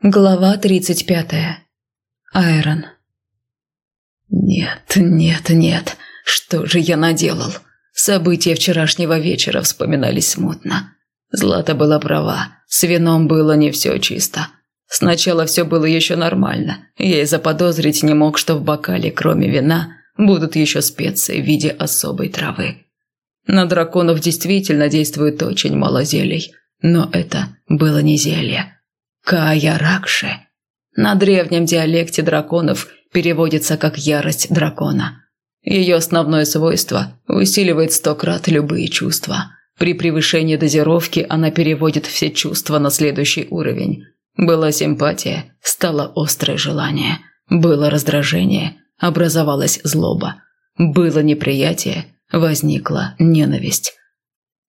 Глава тридцать пятая. Айрон. Нет, нет, нет. Что же я наделал? События вчерашнего вечера вспоминались смутно. Злата была права. С вином было не все чисто. Сначала все было еще нормально. Я и заподозрить не мог, что в бокале, кроме вина, будут еще специи в виде особой травы. На драконов действительно действует очень мало зелий. Но это было не зелье. Кая Ракше на древнем диалекте драконов переводится как «ярость дракона». Ее основное свойство – усиливает сто крат любые чувства. При превышении дозировки она переводит все чувства на следующий уровень. Была симпатия, стало острое желание. Было раздражение, образовалась злоба. Было неприятие, возникла ненависть.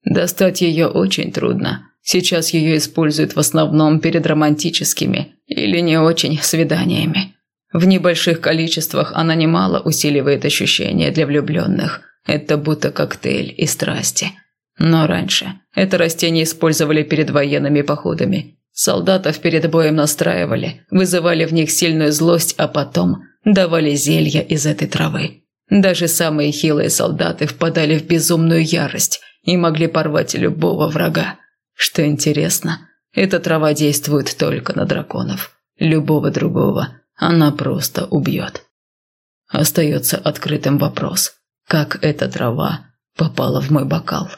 Достать ее очень трудно – Сейчас ее используют в основном перед романтическими или не очень свиданиями. В небольших количествах она немало усиливает ощущения для влюбленных. Это будто коктейль из страсти. Но раньше это растение использовали перед военными походами. Солдатов перед боем настраивали, вызывали в них сильную злость, а потом давали зелья из этой травы. Даже самые хилые солдаты впадали в безумную ярость и могли порвать любого врага. Что интересно, эта трава действует только на драконов. Любого другого она просто убьет. Остается открытым вопрос, как эта трава попала в мой бокал.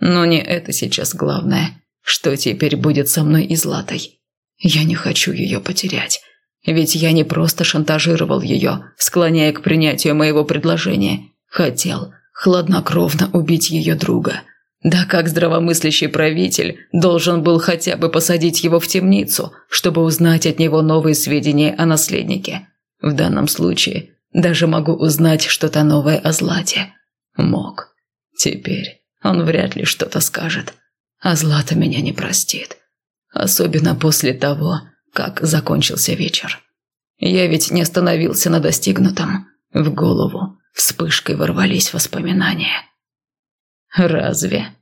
Но не это сейчас главное. Что теперь будет со мной и Златой? Я не хочу ее потерять. Ведь я не просто шантажировал ее, склоняя к принятию моего предложения. Хотел хладнокровно убить ее друга – да как здравомыслящий правитель должен был хотя бы посадить его в темницу, чтобы узнать от него новые сведения о наследнике. В данном случае даже могу узнать что-то новое о Злате. Мог. Теперь он вряд ли что-то скажет. А Злата меня не простит. Особенно после того, как закончился вечер. Я ведь не остановился на достигнутом. В голову вспышкой ворвались воспоминания. Разве?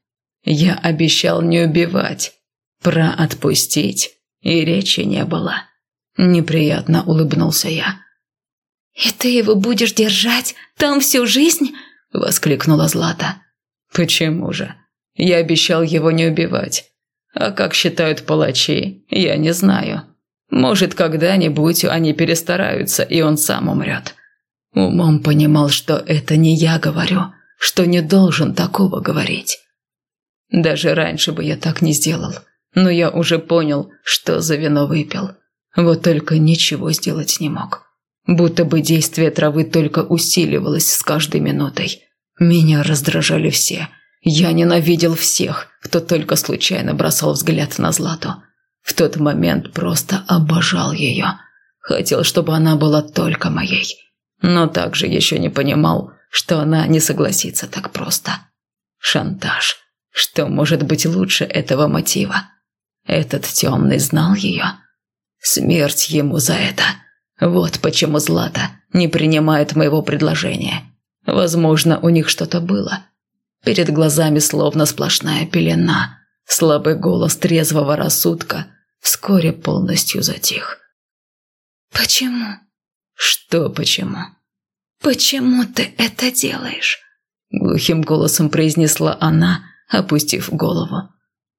Я обещал не убивать. Про отпустить и речи не было. Неприятно улыбнулся я. «И ты его будешь держать там всю жизнь?» – воскликнула Злата. «Почему же? Я обещал его не убивать. А как считают палачи, я не знаю. Может, когда-нибудь они перестараются, и он сам умрет. Умом понимал, что это не я говорю, что не должен такого говорить. Даже раньше бы я так не сделал, но я уже понял, что за вино выпил. Вот только ничего сделать не мог. Будто бы действие травы только усиливалось с каждой минутой. Меня раздражали все. Я ненавидел всех, кто только случайно бросал взгляд на Злату. В тот момент просто обожал ее. Хотел, чтобы она была только моей. Но также еще не понимал, что она не согласится так просто. Шантаж. Что может быть лучше этого мотива? Этот темный знал ее. Смерть ему за это. Вот почему Злата не принимает моего предложения. Возможно, у них что-то было. Перед глазами словно сплошная пелена. Слабый голос трезвого рассудка вскоре полностью затих. «Почему?» «Что почему?» «Почему ты это делаешь?» Глухим голосом произнесла она, опустив голову.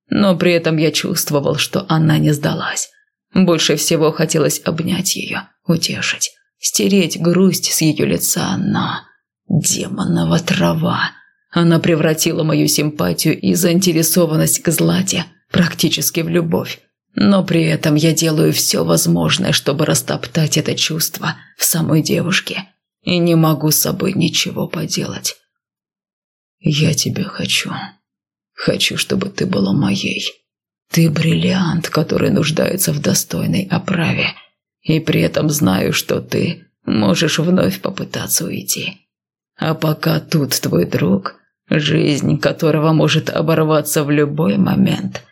Но при этом я чувствовал, что она не сдалась. Больше всего хотелось обнять ее, утешить, стереть грусть с ее лица, но... Демонова трава. Она превратила мою симпатию и заинтересованность к Злате практически в любовь. Но при этом я делаю все возможное, чтобы растоптать это чувство в самой девушке. И не могу с собой ничего поделать. «Я тебя хочу», Хочу, чтобы ты была моей. Ты бриллиант, который нуждается в достойной оправе. И при этом знаю, что ты можешь вновь попытаться уйти. А пока тут твой друг, жизнь которого может оборваться в любой момент,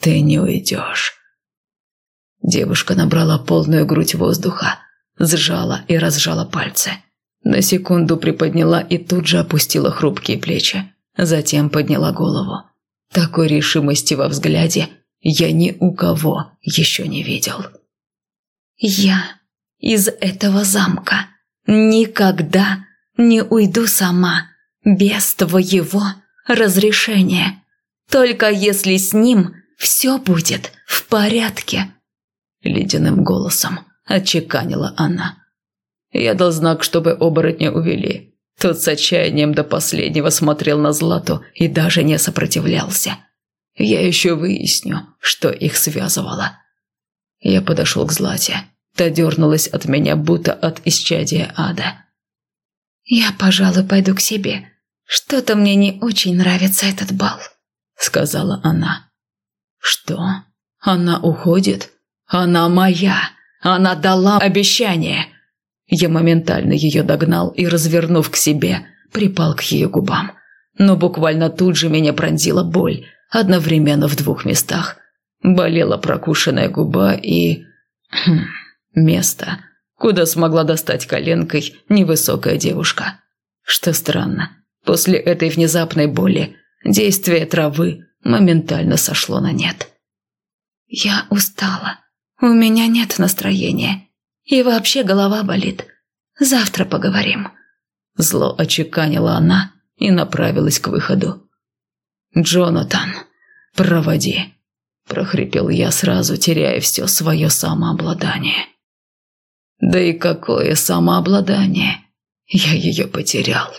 ты не уйдешь. Девушка набрала полную грудь воздуха, сжала и разжала пальцы. На секунду приподняла и тут же опустила хрупкие плечи. Затем подняла голову. Такой решимости во взгляде я ни у кого еще не видел. Я из этого замка никогда не уйду сама без твоего разрешения. Только если с ним все будет в порядке. Ледяным голосом отчеканила она. Я дал знак, чтобы оборотня увели. Тот с отчаянием до последнего смотрел на Злату и даже не сопротивлялся. Я еще выясню, что их связывало. Я подошел к Злате. Та дернулась от меня, будто от исчадия ада. «Я, пожалуй, пойду к себе. Что-то мне не очень нравится этот бал», — сказала она. «Что? Она уходит? Она моя! Она дала обещание!» Я моментально ее догнал и, развернув к себе, припал к ее губам. Но буквально тут же меня пронзила боль, одновременно в двух местах. Болела прокушенная губа и... Хм, место, куда смогла достать коленкой невысокая девушка. Что странно, после этой внезапной боли действие травы моментально сошло на нет. «Я устала. У меня нет настроения. И вообще голова болит. Завтра поговорим». Зло очеканила она и направилась к выходу. «Джонатан, проводи», – прохрипел я сразу, теряя все свое самообладание. Да и какое самообладание! Я ее потерял.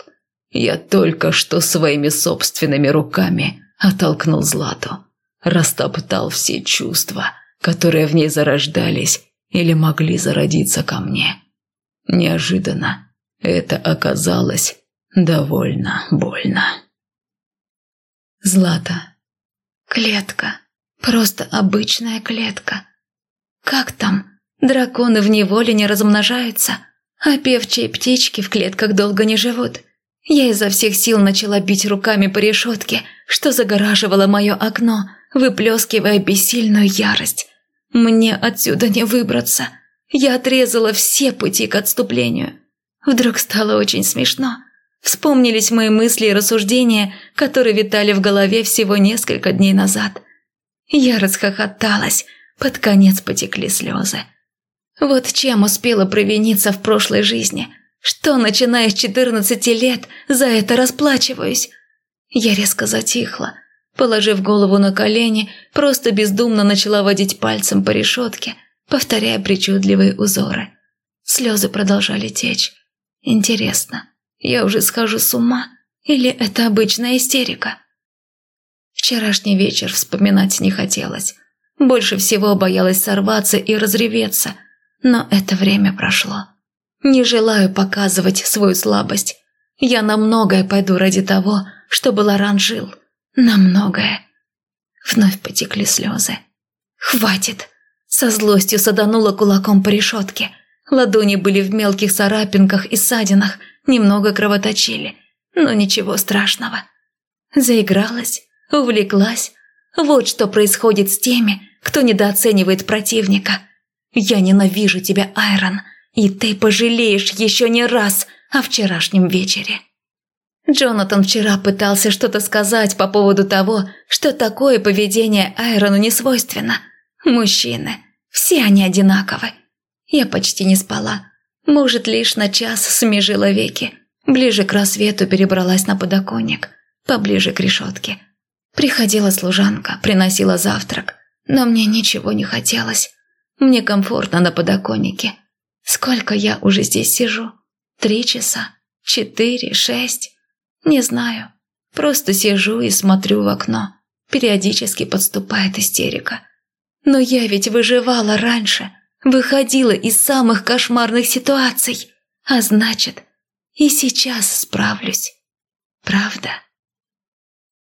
Я только что своими собственными руками оттолкнул Злату, растоптал все чувства, которые в ней зарождались или могли зародиться ко мне. Неожиданно это оказалось довольно больно. Злата. Клетка. Просто обычная клетка. Как там? Драконы в неволе не размножаются, а певчие птички в клетках долго не живут. Я изо всех сил начала бить руками по решетке, что загораживало мое окно, выплескивая бессильную ярость. Мне отсюда не выбраться. Я отрезала все пути к отступлению. Вдруг стало очень смешно. Вспомнились мои мысли и рассуждения, которые витали в голове всего несколько дней назад. Я расхохоталась, под конец потекли слезы. Вот чем успела провиниться в прошлой жизни, что, начиная с четырнадцати лет, за это расплачиваюсь. Я резко затихла, Положив голову на колени, просто бездумно начала водить пальцем по решетке, повторяя причудливые узоры. Слезы продолжали течь. Интересно, я уже схожу с ума или это обычная истерика? Вчерашний вечер вспоминать не хотелось. Больше всего боялась сорваться и разреветься, но это время прошло. Не желаю показывать свою слабость. Я на многое пойду ради того, чтобы Лоран жил на многое. Вновь потекли слезы. «Хватит!» Со злостью саданула кулаком по решетке. Ладони были в мелких царапинках и ссадинах, немного кровоточили, но ничего страшного. Заигралась, увлеклась. Вот что происходит с теми, кто недооценивает противника. Я ненавижу тебя, Айрон, и ты пожалеешь еще не раз о вчерашнем вечере. Джонатан вчера пытался что-то сказать по поводу того, что такое поведение Айрону не свойственно. Мужчины, все они одинаковы. Я почти не спала. Может, лишь на час смежила веки. Ближе к рассвету перебралась на подоконник, поближе к решетке. Приходила служанка, приносила завтрак, но мне ничего не хотелось. Мне комфортно на подоконнике. Сколько я уже здесь сижу? Три часа? Четыре? Шесть? Не знаю. Просто сижу и смотрю в окно. Периодически подступает истерика. Но я ведь выживала раньше, выходила из самых кошмарных ситуаций. А значит, и сейчас справлюсь. Правда?